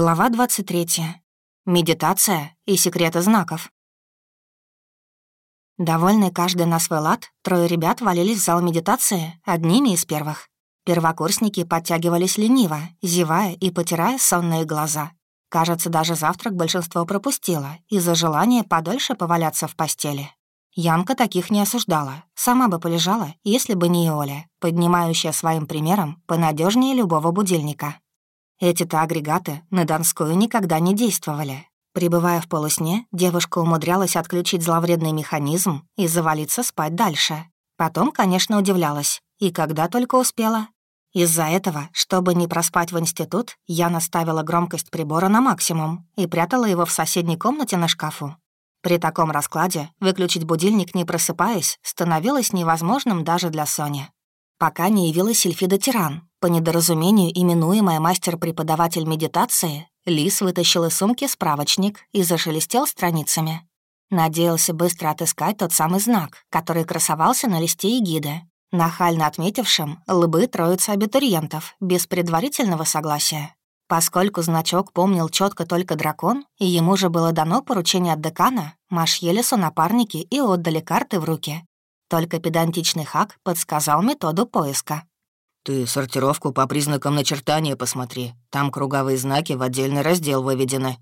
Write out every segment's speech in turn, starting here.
Глава 23. Медитация и секреты знаков. Довольный каждый на свой лад, трое ребят валились в зал медитации одними из первых. Первокурсники подтягивались лениво, зевая и потирая сонные глаза. Кажется, даже завтрак большинство пропустило из-за желания подольше поваляться в постели. Янка таких не осуждала, сама бы полежала, если бы не Оля, поднимающая своим примером понадежнее любого будильника. Эти-то агрегаты на Донскую никогда не действовали. Прибывая в полусне, девушка умудрялась отключить зловредный механизм и завалиться спать дальше. Потом, конечно, удивлялась. И когда только успела. Из-за этого, чтобы не проспать в институт, я наставила громкость прибора на максимум и прятала его в соседней комнате на шкафу. При таком раскладе выключить будильник, не просыпаясь, становилось невозможным даже для Сони. Пока не явилась Сильфида Тиран, по недоразумению именуемая мастер-преподаватель медитации, Лис вытащил из сумки справочник и зашелестел страницами. Надеялся быстро отыскать тот самый знак, который красовался на листе эгиды, нахально отметившим лбы троицы абитуриентов без предварительного согласия. Поскольку значок помнил четко только дракон, и ему же было дано поручение от декана, Маш Елису напарники и отдали карты в руки. Только педантичный Хак подсказал методу поиска. «Ты сортировку по признакам начертания посмотри. Там круговые знаки в отдельный раздел выведены».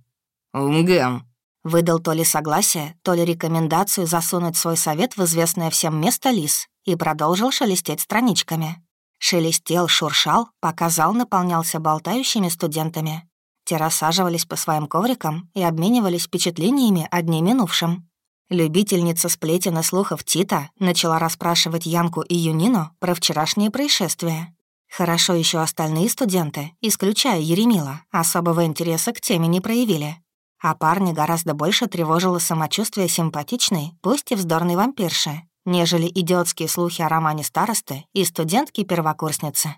«Умгам», Выдал то ли согласие, то ли рекомендацию засунуть свой совет в известное всем место лис и продолжил шелестеть страничками. Шелестел, шуршал, пока зал наполнялся болтающими студентами. Те рассаживались по своим коврикам и обменивались впечатлениями о дне минувшем. Любительница сплетен и слухов Тита начала расспрашивать Янку и Юнину про вчерашнее происшествие. Хорошо еще остальные студенты, исключая Еремила, особого интереса к теме не проявили. А парни гораздо больше тревожило самочувствие симпатичной, пусть и вздорной вампирши, нежели идиотские слухи о романе старосты и студентки-первокурсницы.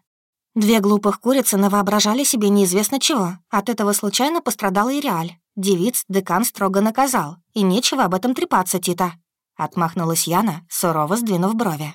Две глупых курицы навоображали себе неизвестно чего. От этого случайно пострадала и Реаль. Девиц декан строго наказал, и нечего об этом трепаться, Тита. Отмахнулась Яна, сурово сдвинув брови.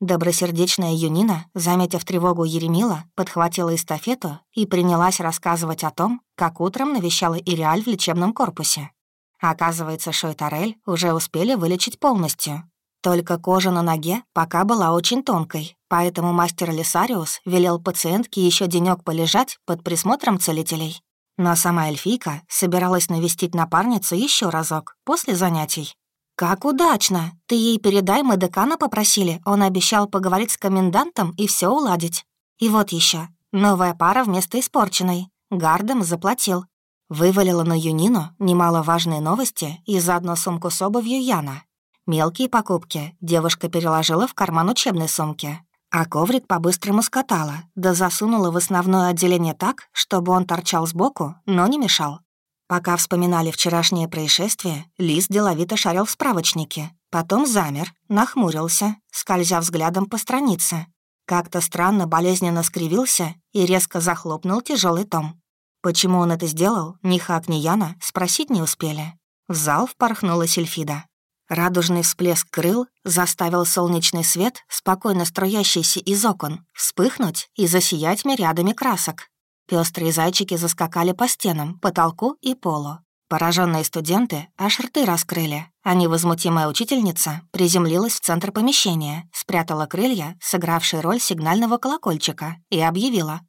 Добросердечная Юнина, заметив тревогу Еремила, подхватила эстафету и принялась рассказывать о том, как утром навещала Иреаль в лечебном корпусе. Оказывается, Шойтарель уже успели вылечить полностью. Только кожа на ноге пока была очень тонкой, поэтому мастер Лисариус велел пациентке еще денек полежать под присмотром целителей. Но сама эльфийка собиралась навестить напарницу еще разок после занятий. «Как удачно! Ты ей передай, мы декана попросили. Он обещал поговорить с комендантом и все уладить. И вот еще новая пара вместо испорченной. Гардем заплатил. Вывалила на Юнину немаловажные новости и заодно сумку с обувью Яна. Мелкие покупки девушка переложила в карман учебной сумки, а коврик по-быстрому скатала, да засунула в основное отделение так, чтобы он торчал сбоку, но не мешал. Пока вспоминали вчерашнее происшествие, Лис деловито шарил в справочнике. Потом замер, нахмурился, скользя взглядом по странице. Как-то странно болезненно скривился и резко захлопнул тяжелый том. Почему он это сделал, ни Хак, ни Яна спросить не успели. В зал впорхнула Сильфида. Радужный всплеск крыл заставил солнечный свет, спокойно струящийся из окон, вспыхнуть и засиять мириадами красок. Пестрые зайчики заскакали по стенам, потолку и полу. Пораженные студенты аж рты раскрыли, а невозмутимая учительница приземлилась в центр помещения, спрятала крылья, сыгравшие роль сигнального колокольчика, и объявила.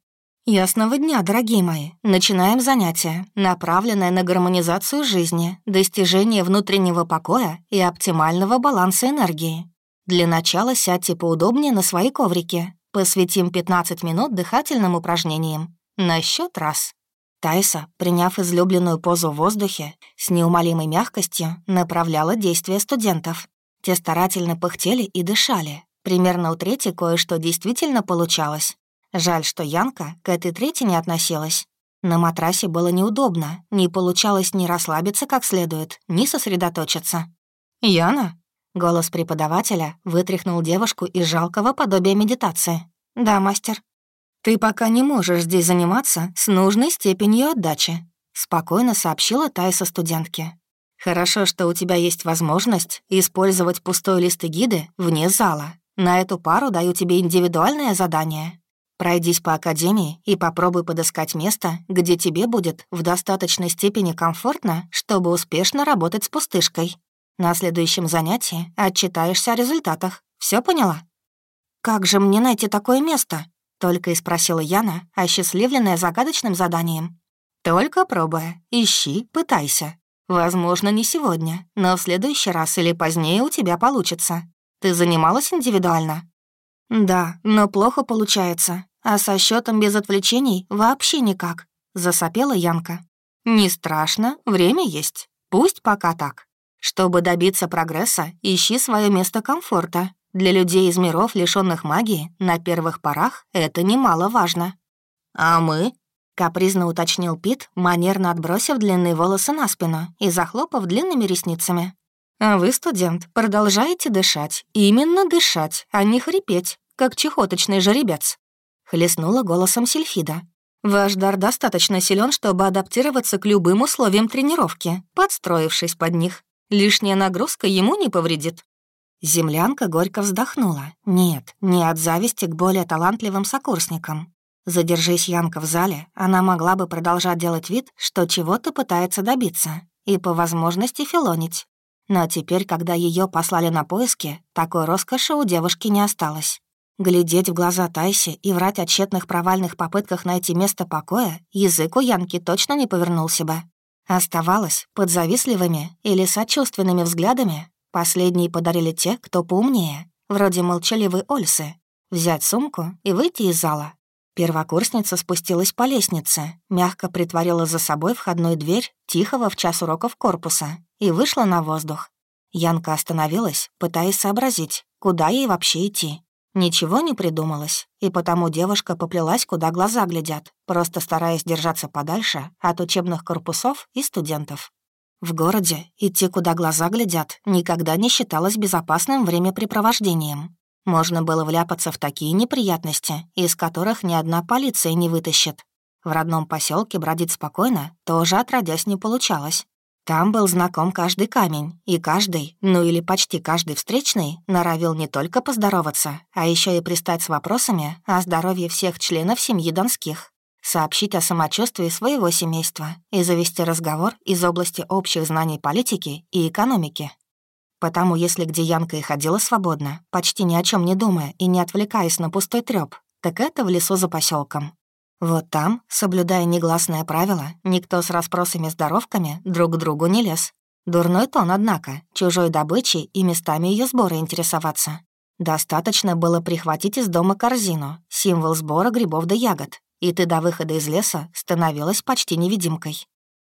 «Ясного дня, дорогие мои. Начинаем занятие, направленное на гармонизацию жизни, достижение внутреннего покоя и оптимального баланса энергии. Для начала сядьте поудобнее на свои коврики. Посвятим 15 минут дыхательным упражнениям. На счет раз. Тайса, приняв излюбленную позу в воздухе, с неумолимой мягкостью направляла действия студентов. Те старательно пыхтели и дышали. Примерно у трети кое-что действительно получалось. Жаль, что Янка к этой трети не относилась. На матрасе было неудобно, не получалось ни расслабиться как следует, ни сосредоточиться. «Яна?» — голос преподавателя вытряхнул девушку из жалкого подобия медитации. «Да, мастер». «Ты пока не можешь здесь заниматься с нужной степенью отдачи», — спокойно сообщила Тайса студентке. «Хорошо, что у тебя есть возможность использовать пустой лист гиды вне зала. На эту пару даю тебе индивидуальное задание. Пройдись по академии и попробуй подыскать место, где тебе будет в достаточной степени комфортно, чтобы успешно работать с пустышкой. На следующем занятии отчитаешься о результатах. Все поняла? «Как же мне найти такое место?» — только и спросила Яна, осчастливленная загадочным заданием. «Только пробуя. Ищи, пытайся. Возможно, не сегодня, но в следующий раз или позднее у тебя получится. Ты занималась индивидуально?» «Да, но плохо получается. А со счетом без отвлечений вообще никак», — засопела Янка. «Не страшно, время есть. Пусть пока так. Чтобы добиться прогресса, ищи свое место комфорта. Для людей из миров, лишенных магии, на первых порах это немаловажно». «А мы?» — капризно уточнил Пит, манерно отбросив длинные волосы на спину и захлопав длинными ресницами. «А вы, студент, продолжаете дышать. Именно дышать, а не хрипеть, как чехоточный жеребец. Хлестнула голосом Сильфида. «Ваш дар достаточно силен, чтобы адаптироваться к любым условиям тренировки, подстроившись под них. Лишняя нагрузка ему не повредит». Землянка горько вздохнула. Нет, не от зависти к более талантливым сокурсникам. Задержись Янка в зале, она могла бы продолжать делать вид, что чего-то пытается добиться, и по возможности филонить. Но теперь, когда ее послали на поиски, такой роскоши у девушки не осталось. Глядеть в глаза Тайси и врать о тщетных провальных попытках найти место покоя язык у Янки точно не повернулся бы. Оставалось под завистливыми или сочувственными взглядами. Последние подарили те, кто поумнее, вроде молчаливой Ольсы, взять сумку и выйти из зала. Первокурсница спустилась по лестнице, мягко притворила за собой входную дверь тихого в час уроков корпуса и вышла на воздух. Янка остановилась, пытаясь сообразить, куда ей вообще идти. Ничего не придумалось, и потому девушка поплелась, куда глаза глядят, просто стараясь держаться подальше от учебных корпусов и студентов. В городе идти, куда глаза глядят, никогда не считалось безопасным времяпрепровождением. Можно было вляпаться в такие неприятности, из которых ни одна полиция не вытащит. В родном поселке бродить спокойно тоже отродясь не получалось. Там был знаком каждый камень, и каждый, ну или почти каждый встречный, норовил не только поздороваться, а еще и пристать с вопросами о здоровье всех членов семьи Донских, сообщить о самочувствии своего семейства и завести разговор из области общих знаний политики и экономики. Потому если где Янка и ходила свободно, почти ни о чем не думая и не отвлекаясь на пустой трёп, так это в лесу за поселком. Вот там, соблюдая негласное правило, никто с расспросами-здоровками друг к другу не лез. Дурной тон, однако, чужой добычей и местами ее сбора интересоваться. Достаточно было прихватить из дома корзину, символ сбора грибов да ягод, и ты до выхода из леса становилась почти невидимкой.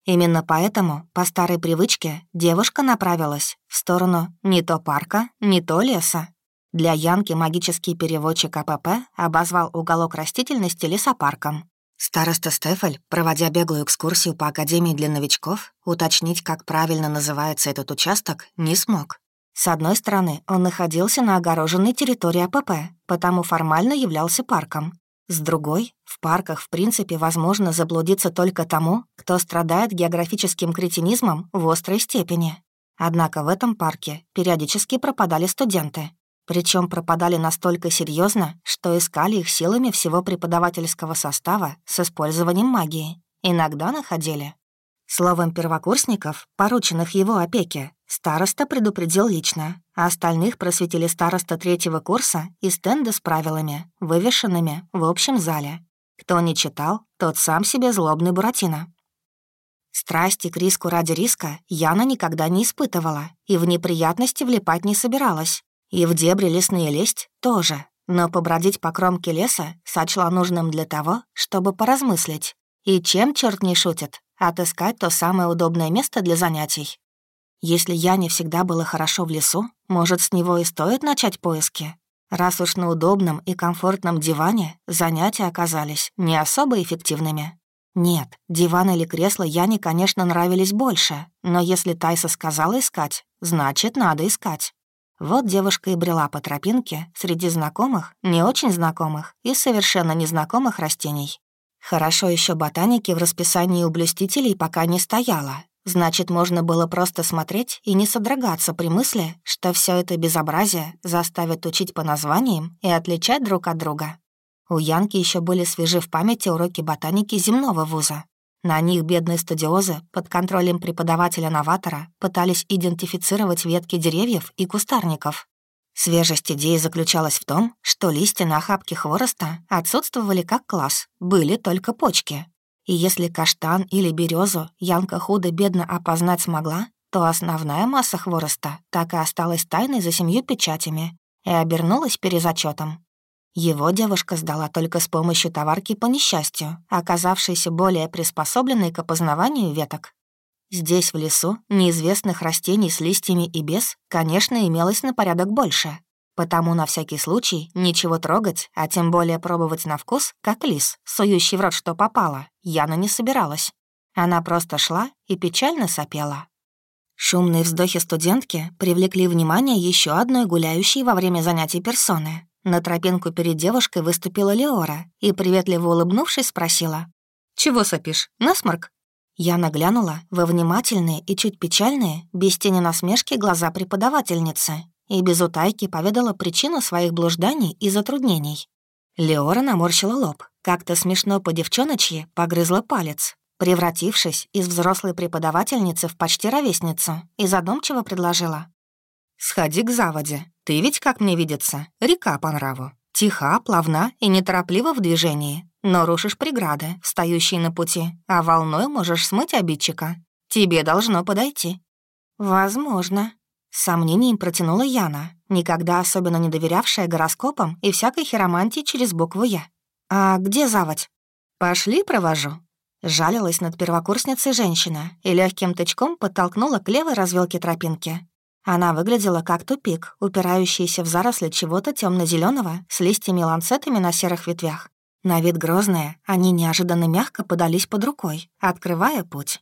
Именно поэтому, по старой привычке, девушка направилась в сторону не то парка, не то леса, для Янки магический переводчик АПП обозвал уголок растительности лесопарком. Староста Стефель, проводя беглую экскурсию по Академии для новичков, уточнить, как правильно называется этот участок, не смог. С одной стороны, он находился на огороженной территории АПП, потому формально являлся парком. С другой, в парках, в принципе, возможно заблудиться только тому, кто страдает географическим кретинизмом в острой степени. Однако в этом парке периодически пропадали студенты, причем пропадали настолько серьезно, что искали их силами всего преподавательского состава с использованием магии. Иногда находили. Словом, первокурсников, порученных его опеке, староста предупредил лично, а остальных просветили староста третьего курса и стенды с правилами, вывешенными в общем зале. Кто не читал, тот сам себе злобный Буратино. Страсти к риску ради риска Яна никогда не испытывала и в неприятности влипать не собиралась. И в дебри лесные лезть тоже, но побродить по кромке леса сочла нужным для того, чтобы поразмыслить. И чем черт не шутит, отыскать то самое удобное место для занятий. Если я не всегда было хорошо в лесу, может, с него и стоит начать поиски? Раз уж на удобном и комфортном диване занятия оказались не особо эффективными. Нет, диван или кресло Яне, конечно, нравились больше, но если Тайса сказала искать, значит, надо искать. Вот девушка и брела по тропинке среди знакомых, не очень знакомых и совершенно незнакомых растений. Хорошо еще ботаники в расписании у блюстителей пока не стояло. Значит, можно было просто смотреть и не содрогаться при мысли, что все это безобразие заставит учить по названиям и отличать друг от друга. У Янки еще были свежи в памяти уроки ботаники земного вуза. На них бедные студиозы под контролем преподавателя-новатора пытались идентифицировать ветки деревьев и кустарников. Свежесть идеи заключалась в том, что листья на охапке хвороста отсутствовали как класс, были только почки. И если каштан или березу Янка худо-бедно опознать смогла, то основная масса хвороста так и осталась тайной за семью печатями и обернулась перезачетом. Его девушка сдала только с помощью товарки по несчастью, оказавшейся более приспособленной к опознаванию веток. Здесь, в лесу, неизвестных растений с листьями и без, конечно, имелось на порядок больше. Потому на всякий случай ничего трогать, а тем более пробовать на вкус, как лис, сующий в рот что попало, Яна не собиралась. Она просто шла и печально сопела. Шумные вздохи студентки привлекли внимание еще одной гуляющей во время занятий персоны. На тропинку перед девушкой выступила Леора и, приветливо улыбнувшись, спросила. «Чего сопишь? Насморк?» Я наглянула во внимательные и чуть печальные, без тени насмешки, глаза преподавательницы и без утайки поведала причину своих блужданий и затруднений. Леора наморщила лоб, как-то смешно по девчоночьи погрызла палец, превратившись из взрослой преподавательницы в почти ровесницу, и задумчиво предложила. «Сходи к заводе. Ты ведь, как мне видится, река по нраву. Тиха, плавна и нетороплива в движении, но рушишь преграды, встающие на пути, а волной можешь смыть обидчика. Тебе должно подойти». «Возможно», — с сомнением протянула Яна, никогда особенно не доверявшая гороскопам и всякой хиромантии через букву «Я». «А где заводь?» «Пошли, провожу». Жалилась над первокурсницей женщина и легким тычком подтолкнула к левой развилке тропинки. Она выглядела как тупик, упирающийся в заросли чего-то темно зеленого с листьями-ланцетами на серых ветвях. На вид грозные, они неожиданно мягко подались под рукой, открывая путь.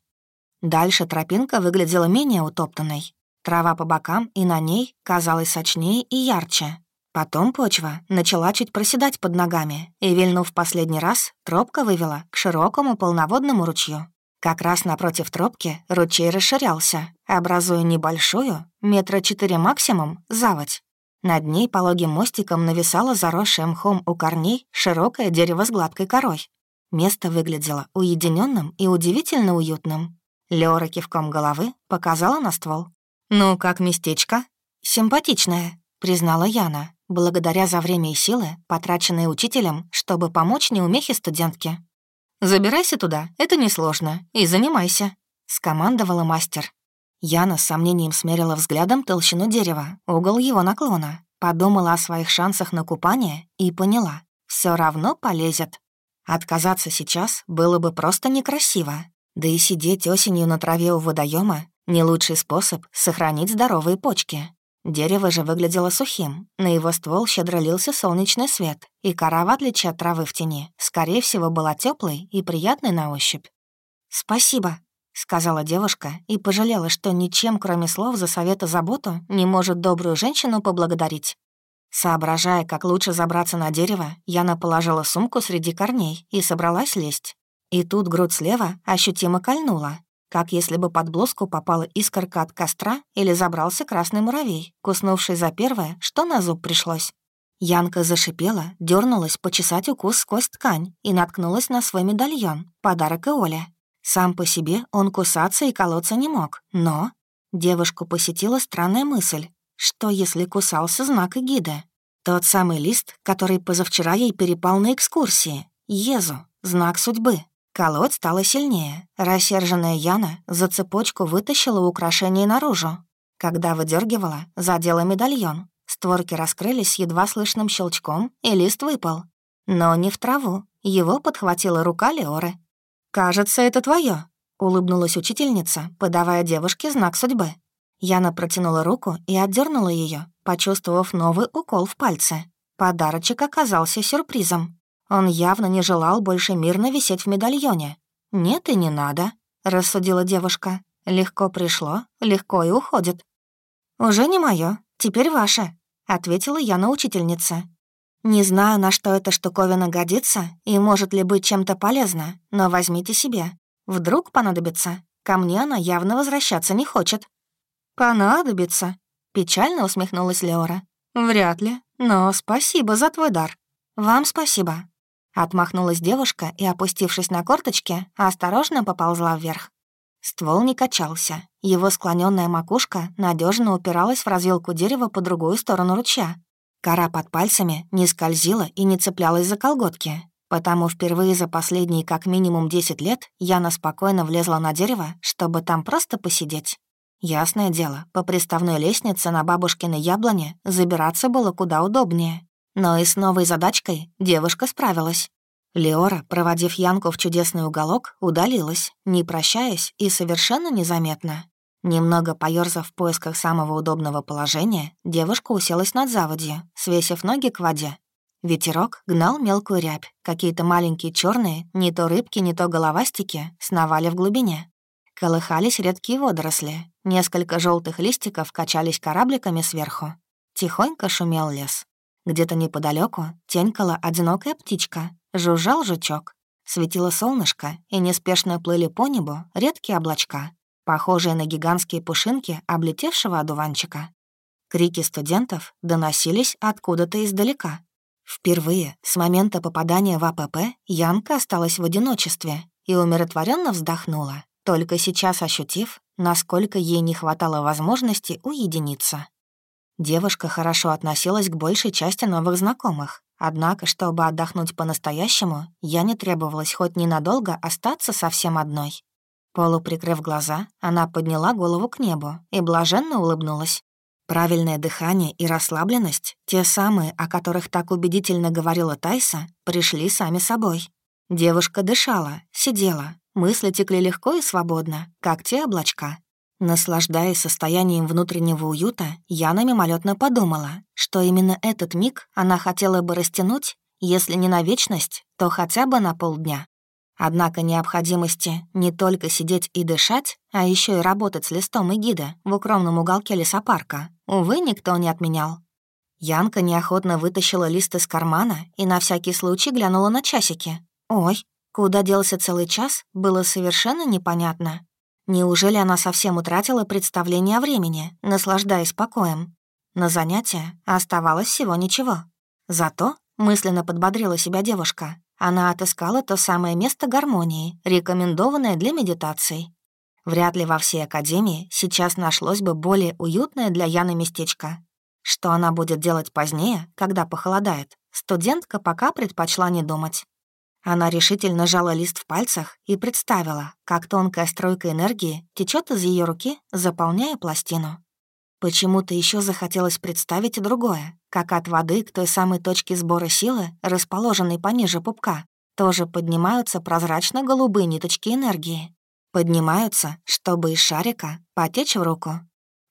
Дальше тропинка выглядела менее утоптанной. Трава по бокам и на ней казалась сочнее и ярче. Потом почва начала чуть проседать под ногами, и, вильнув последний раз, тропка вывела к широкому полноводному ручью. Как раз напротив тропки ручей расширялся, образуя небольшую, метра четыре максимум, заводь. Над ней пологим мостиком нависало заросшее мхом у корней широкое дерево с гладкой корой. Место выглядело уединенным и удивительно уютным. Лёра кивком головы показала на ствол. «Ну, как местечко?» «Симпатичное», — признала Яна, благодаря за время и силы, потраченные учителем, чтобы помочь неумехе студентке. «Забирайся туда, это несложно, и занимайся», — скомандовала мастер. Яна с сомнением смерила взглядом толщину дерева, угол его наклона, подумала о своих шансах на купание и поняла — все равно полезет. Отказаться сейчас было бы просто некрасиво, да и сидеть осенью на траве у водоема не лучший способ сохранить здоровые почки. Дерево же выглядело сухим, на его ствол щедро лился солнечный свет, и кора, в отличие от травы в тени, скорее всего, была теплой и приятной на ощупь. «Спасибо», — сказала девушка и пожалела, что ничем, кроме слов за совет и заботу, не может добрую женщину поблагодарить. Соображая, как лучше забраться на дерево, Яна положила сумку среди корней и собралась лезть. И тут грудь слева ощутимо кольнула, как если бы под блузку попала искорка от костра или забрался красный муравей, куснувший за первое, что на зуб пришлось. Янка зашипела, дернулась почесать укус сквозь ткань и наткнулась на свой медальон, подарок Иоле. Сам по себе он кусаться и колоться не мог, но... Девушку посетила странная мысль. Что, если кусался знак эгиды? Тот самый лист, который позавчера ей перепал на экскурсии. Езу, знак судьбы. Колоть стало сильнее. Рассерженная Яна за цепочку вытащила украшение наружу. Когда выдергивала, задела медальон. Створки раскрылись с едва слышным щелчком, и лист выпал. Но не в траву. Его подхватила рука Леоры. «Кажется, это твое, улыбнулась учительница, подавая девушке знак судьбы. Яна протянула руку и отдернула ее, почувствовав новый укол в пальце. Подарочек оказался сюрпризом. Он явно не желал больше мирно висеть в медальоне. «Нет и не надо», — рассудила девушка. «Легко пришло, легко и уходит». «Уже не мое, теперь ваше», — ответила я на учительнице. «Не знаю, на что эта штуковина годится и может ли быть чем-то полезна, но возьмите себе. Вдруг понадобится. Ко мне она явно возвращаться не хочет». «Понадобится», — печально усмехнулась Леора. «Вряд ли, но спасибо за твой дар». «Вам спасибо», Отмахнулась девушка и, опустившись на корточки, осторожно поползла вверх. Ствол не качался. Его склоненная макушка надежно упиралась в развилку дерева по другую сторону ручья. Кора под пальцами не скользила и не цеплялась за колготки. Потому впервые за последние как минимум 10 лет Яна спокойно влезла на дерево, чтобы там просто посидеть. Ясное дело, по приставной лестнице на бабушкиной яблоне забираться было куда удобнее. Но и с новой задачкой девушка справилась. Леора, проводив Янку в чудесный уголок, удалилась, не прощаясь и совершенно незаметно. Немного поёрзав в поисках самого удобного положения, девушка уселась над заводью, свесив ноги к воде. Ветерок гнал мелкую рябь, какие-то маленькие черные, не то рыбки, не то головастики, сновали в глубине. Колыхались редкие водоросли, несколько желтых листиков качались корабликами сверху. Тихонько шумел лес. Где-то неподалеку тенькала одинокая птичка, жужжал жучок. Светило солнышко, и неспешно плыли по небу редкие облачка, похожие на гигантские пушинки облетевшего одуванчика. Крики студентов доносились откуда-то издалека. Впервые с момента попадания в АПП Янка осталась в одиночестве и умиротворенно вздохнула, только сейчас ощутив, насколько ей не хватало возможности уединиться. Девушка хорошо относилась к большей части новых знакомых, однако, чтобы отдохнуть по-настоящему, я не требовалась хоть ненадолго остаться совсем одной. Полуприкрыв глаза, она подняла голову к небу и блаженно улыбнулась. Правильное дыхание и расслабленность, те самые, о которых так убедительно говорила Тайса, пришли сами собой. Девушка дышала, сидела, мысли текли легко и свободно, как те облачка, Наслаждаясь состоянием внутреннего уюта, Яна мимолетно подумала, что именно этот миг она хотела бы растянуть, если не на вечность, то хотя бы на полдня. Однако необходимости не только сидеть и дышать, а еще и работать с листом и гида в укромном уголке лесопарка, увы, никто не отменял. Янка неохотно вытащила лист из кармана и на всякий случай глянула на часики. Ой, куда делся целый час, было совершенно непонятно. Неужели она совсем утратила представление о времени, наслаждаясь покоем? На занятия оставалось всего ничего. Зато, мысленно подбодрила себя девушка, она отыскала то самое место гармонии, рекомендованное для медитаций. Вряд ли во всей академии сейчас нашлось бы более уютное для Яны местечко. Что она будет делать позднее, когда похолодает, студентка пока предпочла не думать. Она решительно жала лист в пальцах и представила, как тонкая струйка энергии течет из ее руки, заполняя пластину. Почему-то еще захотелось представить другое, как от воды к той самой точке сбора силы, расположенной пониже пупка, тоже поднимаются прозрачно-голубые ниточки энергии. Поднимаются, чтобы из шарика потечь в руку.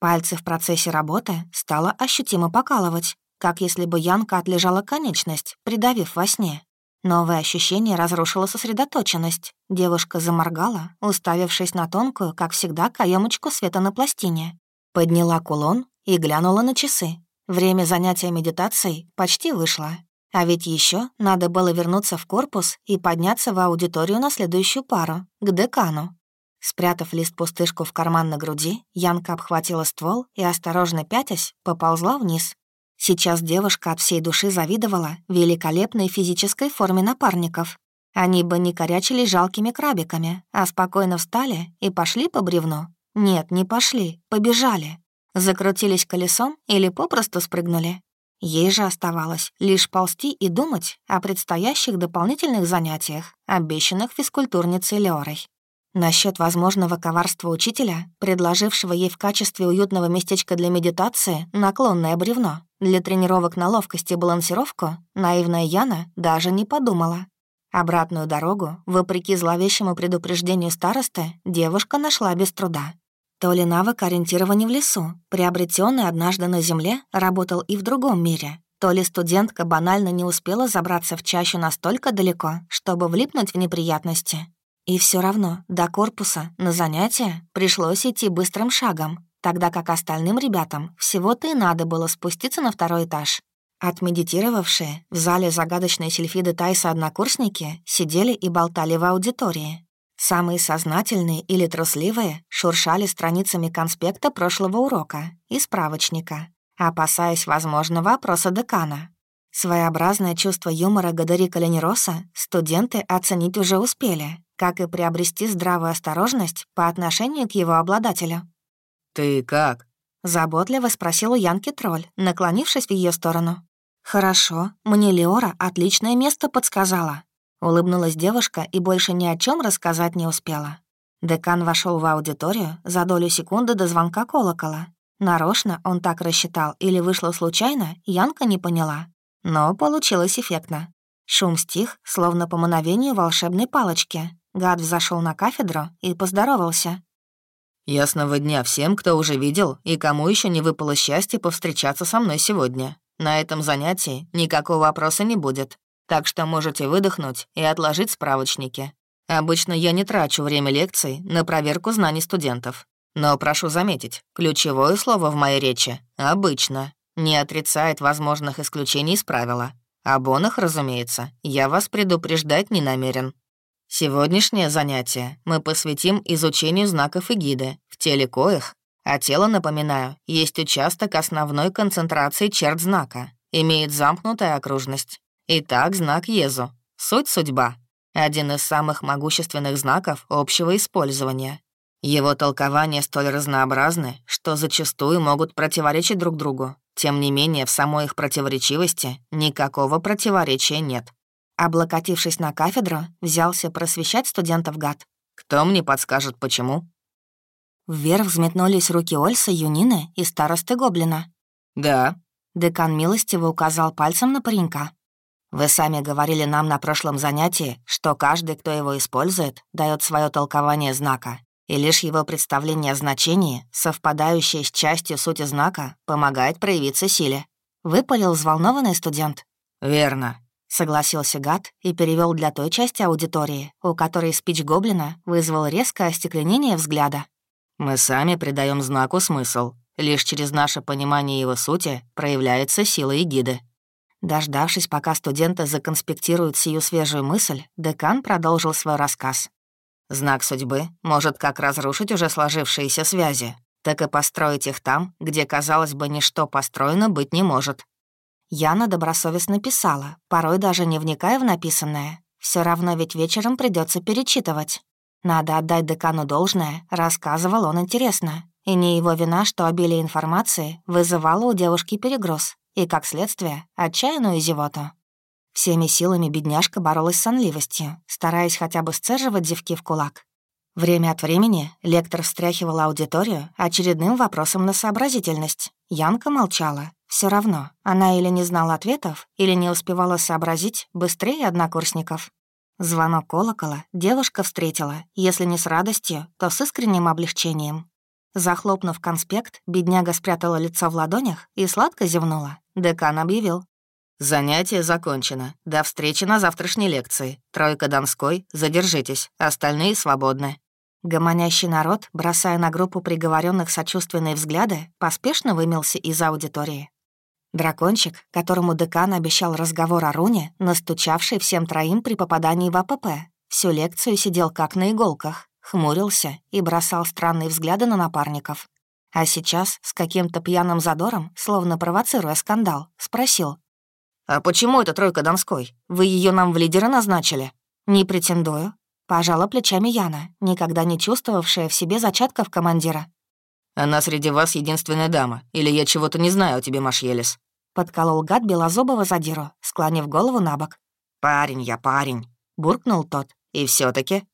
Пальцы в процессе работы стало ощутимо покалывать, как если бы Янка отлежала конечность, придавив во сне. Новое ощущение разрушило сосредоточенность. Девушка заморгала, уставившись на тонкую, как всегда, каемочку света на пластине. Подняла кулон и глянула на часы. Время занятия медитацией почти вышло. А ведь еще надо было вернуться в корпус и подняться в аудиторию на следующую пару, к декану. Спрятав лист-пустышку в карман на груди, Янка обхватила ствол и, осторожно пятясь, поползла вниз, Сейчас девушка от всей души завидовала великолепной физической форме напарников. Они бы не корячили жалкими крабиками, а спокойно встали и пошли по бревну. Нет, не пошли, побежали. Закрутились колесом или попросту спрыгнули. Ей же оставалось лишь ползти и думать о предстоящих дополнительных занятиях, обещанных физкультурницей Леорой. Насчет возможного коварства учителя, предложившего ей в качестве уютного местечка для медитации наклонное бревно, для тренировок на ловкость и балансировку, наивная Яна даже не подумала. Обратную дорогу, вопреки зловещему предупреждению старосты, девушка нашла без труда. То ли навык ориентирования в лесу, приобретенный однажды на Земле, работал и в другом мире, то ли студентка банально не успела забраться в чащу настолько далеко, чтобы влипнуть в неприятности. И все равно до корпуса на занятия пришлось идти быстрым шагом, тогда как остальным ребятам всего-то и надо было спуститься на второй этаж. Отмедитировавшие в зале загадочной сельфиды Тайса однокурсники сидели и болтали в аудитории. Самые сознательные или трусливые шуршали страницами конспекта прошлого урока и справочника, опасаясь возможного опроса декана. Своеобразное чувство юмора Гадарика Ленероса студенты оценить уже успели, как и приобрести здравую осторожность по отношению к его обладателю. «Ты как?» — заботливо спросил у Янки тролль, наклонившись в ее сторону. «Хорошо, мне Леора отличное место подсказала». Улыбнулась девушка и больше ни о чем рассказать не успела. Декан вошел в аудиторию за долю секунды до звонка колокола. Нарочно он так рассчитал или вышло случайно, Янка не поняла. Но получилось эффектно. Шум стих, словно по мановению волшебной палочки. Гад взошел на кафедру и поздоровался. «Ясного дня всем, кто уже видел и кому еще не выпало счастье повстречаться со мной сегодня. На этом занятии никакого вопроса не будет, так что можете выдохнуть и отложить справочники. Обычно я не трачу время лекций на проверку знаний студентов. Но прошу заметить, ключевое слово в моей речи — «обычно» не отрицает возможных исключений из правила. О бонах, разумеется, я вас предупреждать не намерен. Сегодняшнее занятие мы посвятим изучению знаков и гиды, в теле коих, а тело, напоминаю, есть участок основной концентрации черт знака, имеет замкнутая окружность. Итак, знак Езу. Суть судьба. Один из самых могущественных знаков общего использования. Его толкования столь разнообразны, что зачастую могут противоречить друг другу. Тем не менее, в самой их противоречивости никакого противоречия нет. Облокотившись на кафедру, взялся просвещать студентов гад. «Кто мне подскажет, почему?» Вверх взметнулись руки Ольса, Юнины и старосты Гоблина. «Да». Декан милостиво указал пальцем на паренька. Вы сами говорили нам на прошлом занятии, что каждый, кто его использует, дает свое толкование знака, и лишь его представление о значении, совпадающее с частью сути знака, помогает проявиться силе. Выпалил взволнованный студент. «Верно», — согласился Гад и перевел для той части аудитории, у которой спич Гоблина вызвал резкое остекленение взгляда. «Мы сами придаем знаку смысл. Лишь через наше понимание его сути проявляется сила эгиды. Дождавшись, пока студенты законспектируют сию свежую мысль, декан продолжил свой рассказ. «Знак судьбы может как разрушить уже сложившиеся связи, так и построить их там, где, казалось бы, ничто построено быть не может». Яна добросовестно писала, порой даже не вникая в написанное. Все равно ведь вечером придется перечитывать. Надо отдать декану должное, рассказывал он интересно. И не его вина, что обилие информации вызывало у девушки перегруз и, как следствие, отчаянную зевоту. Всеми силами бедняжка боролась с сонливостью, стараясь хотя бы сцеживать зевки в кулак. Время от времени лектор встряхивал аудиторию очередным вопросом на сообразительность. Янка молчала. Все равно, она или не знала ответов, или не успевала сообразить быстрее однокурсников. Звонок колокола девушка встретила, если не с радостью, то с искренним облегчением. Захлопнув конспект, бедняга спрятала лицо в ладонях и сладко зевнула. Декан объявил. «Занятие закончено. До встречи на завтрашней лекции. Тройка Донской, задержитесь. Остальные свободны». Гомонящий народ, бросая на группу приговоренных сочувственные взгляды, поспешно вымелся из аудитории. Дракончик, которому декан обещал разговор о руне, настучавший всем троим при попадании в АПП, всю лекцию сидел как на иголках, хмурился и бросал странные взгляды на напарников. А сейчас, с каким-то пьяным задором, словно провоцируя скандал, спросил. «А почему это тройка Донской? Вы ее нам в лидера назначили?» «Не претендую». Пожала плечами Яна, никогда не чувствовавшая в себе зачатков командира. «Она среди вас единственная дама, или я чего-то не знаю о тебе, Машелес?» Подколол гад белозубого задиру, склонив голову на бок. «Парень я, парень», — буркнул тот. «И все таки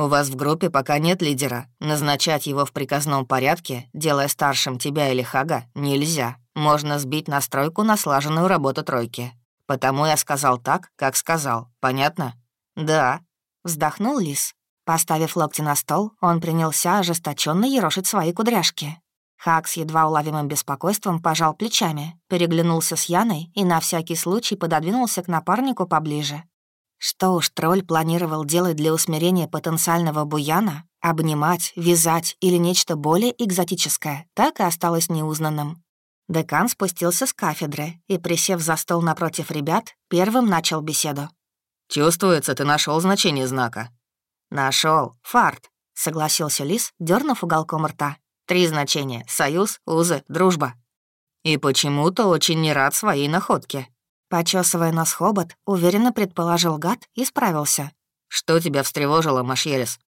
у вас в группе пока нет лидера. Назначать его в приказном порядке, делая старшим тебя или Хага, нельзя. Можно сбить настройку на слаженную работу тройки. Потому я сказал так, как сказал. Понятно? Да. Вздохнул Лис. Поставив локти на стол, он принялся ожесточенно ерошить свои кудряшки. Хак с едва уловимым беспокойством пожал плечами, переглянулся с Яной и на всякий случай пододвинулся к напарнику поближе. Что уж тролль планировал делать для усмирения потенциального буяна, обнимать, вязать или нечто более экзотическое, так и осталось неузнанным. Декан спустился с кафедры и, присев за стол напротив ребят, первым начал беседу. «Чувствуется, ты нашел значение знака». Нашел, фарт», — согласился Лис, дернув уголком рта. «Три значения — союз, узы, дружба». «И почему-то очень не рад своей находке», Почесывая нос хобот, уверенно предположил гад и справился. «Что тебя встревожило, Машьелес?»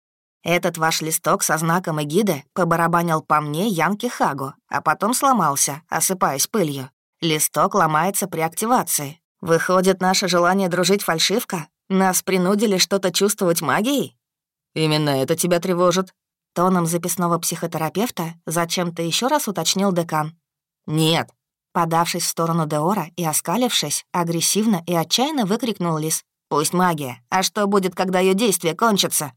«Этот ваш листок со знаком эгиды побарабанил по мне Янки Хагу, а потом сломался, осыпаясь пылью. Листок ломается при активации. Выходит, наше желание дружить фальшивка? Нас принудили что-то чувствовать магией?» «Именно это тебя тревожит?» Тоном записного психотерапевта зачем-то еще раз уточнил декан. «Нет». Подавшись в сторону Деора и оскалившись, агрессивно и отчаянно выкрикнул Лис. «Пусть магия. А что будет, когда ее действие кончится?»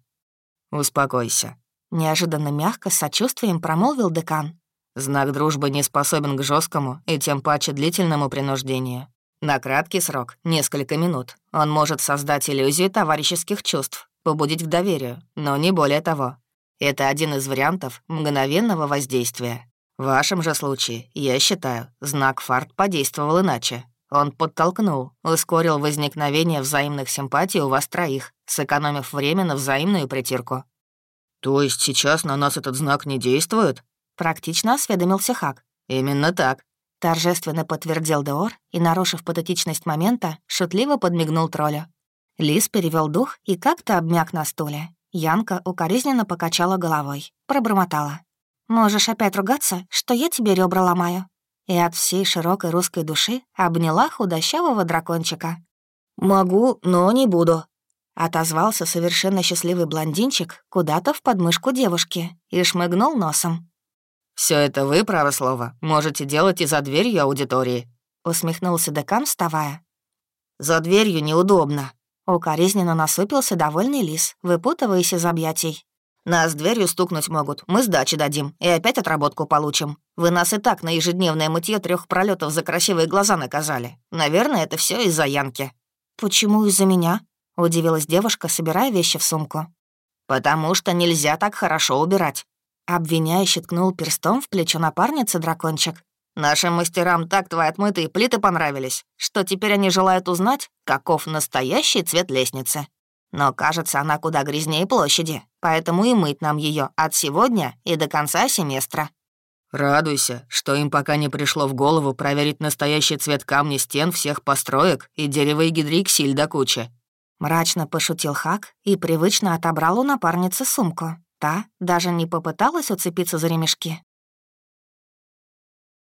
«Успокойся». Неожиданно мягко, с сочувствием промолвил декан. «Знак дружбы не способен к жесткому и тем паче длительному принуждению. На краткий срок, несколько минут, он может создать иллюзию товарищеских чувств, побудить к доверию, но не более того. Это один из вариантов мгновенного воздействия. В вашем же случае, я считаю, знак фарт подействовал иначе. Он подтолкнул, ускорил возникновение взаимных симпатий у вас троих, сэкономив время на взаимную притирку. «То есть сейчас на нас этот знак не действует?» Практично осведомился Хак. «Именно так», — торжественно подтвердил Деор и, нарушив патетичность момента, шутливо подмигнул троллю. Лис перевел дух и как-то обмяк на стуле. Янка укоризненно покачала головой, пробормотала. «Можешь опять ругаться, что я тебе ребра ломаю?» И от всей широкой русской души обняла худощавого дракончика. «Могу, но не буду», — отозвался совершенно счастливый блондинчик куда-то в подмышку девушки и шмыгнул носом. Все это вы, право слово, можете делать и за дверью аудитории», — усмехнулся декан, вставая. «За дверью неудобно», — укоризненно насупился довольный лис, выпутываясь из объятий. Нас дверью стукнуть могут, мы сдачи дадим и опять отработку получим. Вы нас и так на ежедневное мытье трех пролетов за красивые глаза наказали. Наверное, это все из-за Янки». «Почему из-за меня?» — удивилась девушка, собирая вещи в сумку. «Потому что нельзя так хорошо убирать». Обвиняющий ткнул перстом в плечо напарницы дракончик. «Нашим мастерам так твои отмытые плиты понравились, что теперь они желают узнать, каков настоящий цвет лестницы». Но, кажется, она куда грязнее площади, поэтому и мыть нам ее от сегодня и до конца семестра». «Радуйся, что им пока не пришло в голову проверить настоящий цвет камня стен всех построек и дерева и гидриксиль до кучи». Мрачно пошутил Хак и привычно отобрал у напарницы сумку. Та даже не попыталась уцепиться за ремешки.